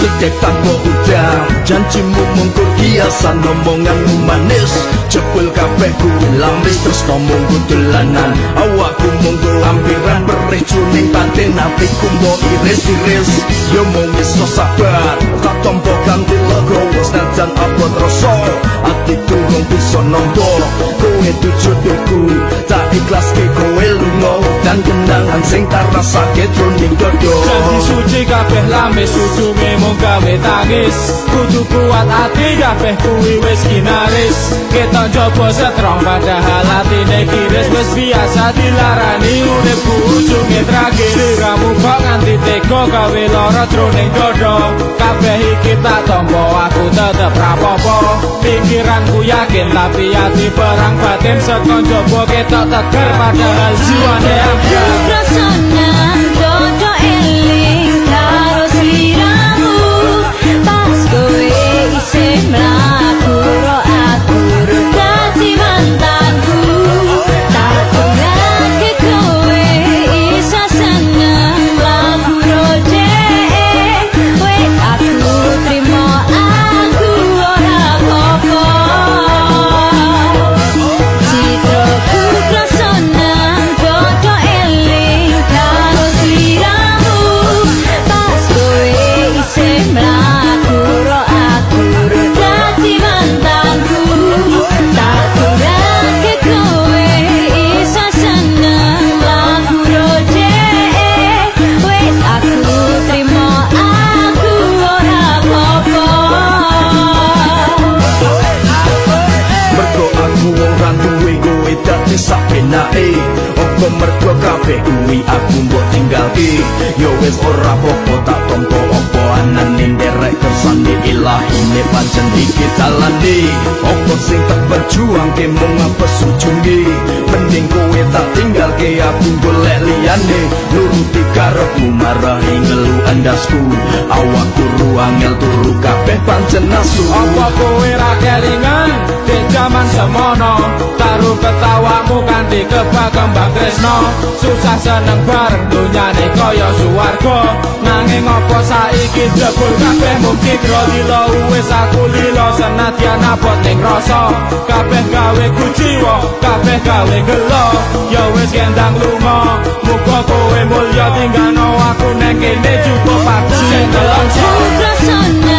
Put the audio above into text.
Detek tanpa udang Janjimu mungkur hiasan Omonganmu manis Jepul kabeh ku lamis Terus ngomongku dolanan Awakku munggu ampiran Perih cuning batin. Hatiku mau iris-iris Yo mau iso sabar. Tak tompo ganti logo Senajan abot rasa. Hati turung bisa nombo Kowe tujuh duku Tak ikhlas ke kowe lungo Dan kenangan sing tak rasa Ketroning dodo. Janji suci kabeh lamis Ujungnya mung gawe tangis. Kudu kuat hati kabeh kuwi wis kinaris Kita coba setrong padahal hatine kiris Wis biasa dilarani. Uripku ujungnya tragis Kamu kok nganti tega gawe loro jroning dodo Kabeh iki tak tompo aku tetep rapopo Pikiranku yakin tapi hati perang batin Sekon coba kita tegar padahal jiwane ambil dadi sapenake Apa mergo kabeh kuwi aku mbok tinggalke? Ya wis ora apa-apa tak tompo apa anane nderek kersane ilahine pancen iki dalane. Apa sing tak berjuang ke mung apa ujunge? Mending kowe tak tinggalke aku golek liyane Nuruti karepmu marahi ngelu andasku Awakku ruangel turu kabeh pancen nasu Apa kowe ra kelingan? Di jaman semono Taruh ketawamu kanthi kebak kembang tresno. Susah seneng bareng dunyane kaya suwarga. Nanging apa saiki jebul kabeh? Kro lilo Wis aku lilo senadyan abot ning rasa. Kabeh gawe ku jiwa, kabeh gawe gelo. Ya wis kendang lunga Muga kowe yo tinggal no aku nang kene cukup aku sing delok